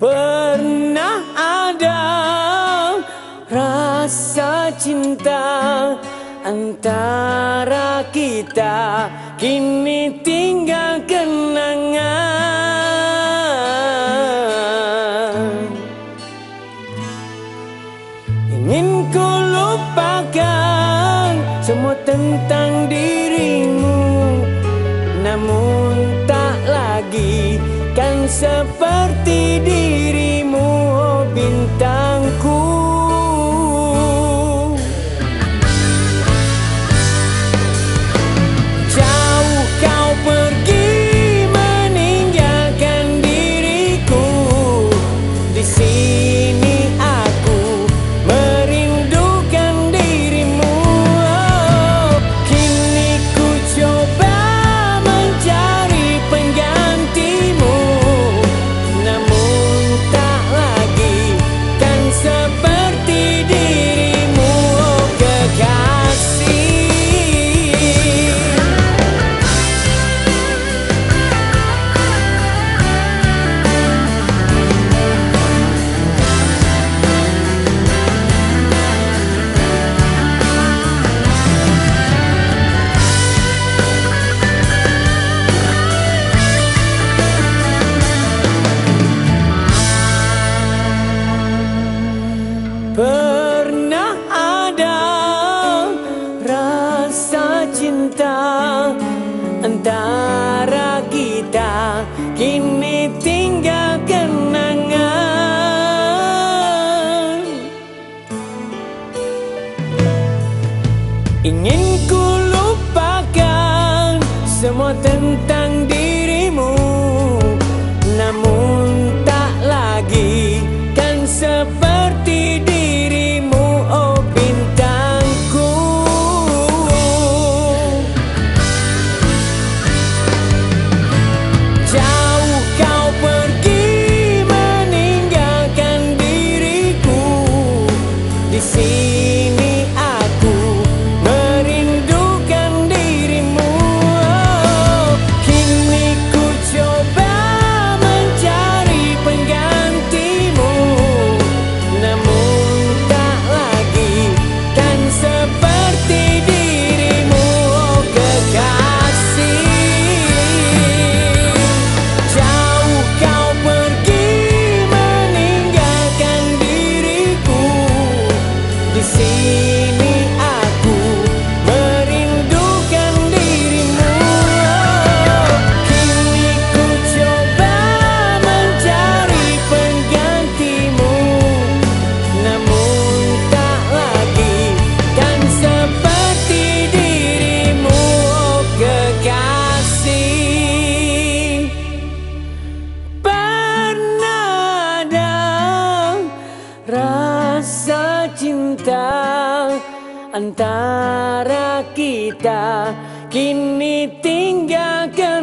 Pernah ada rasa cinta antara kita Kini tinggal kenangan. Ingin ku lupakan semua tentang dirimu Namun bukan seperti diri. kini tinggal kenangan. Ingin ku rasa cinta antara kita kini tinggalkan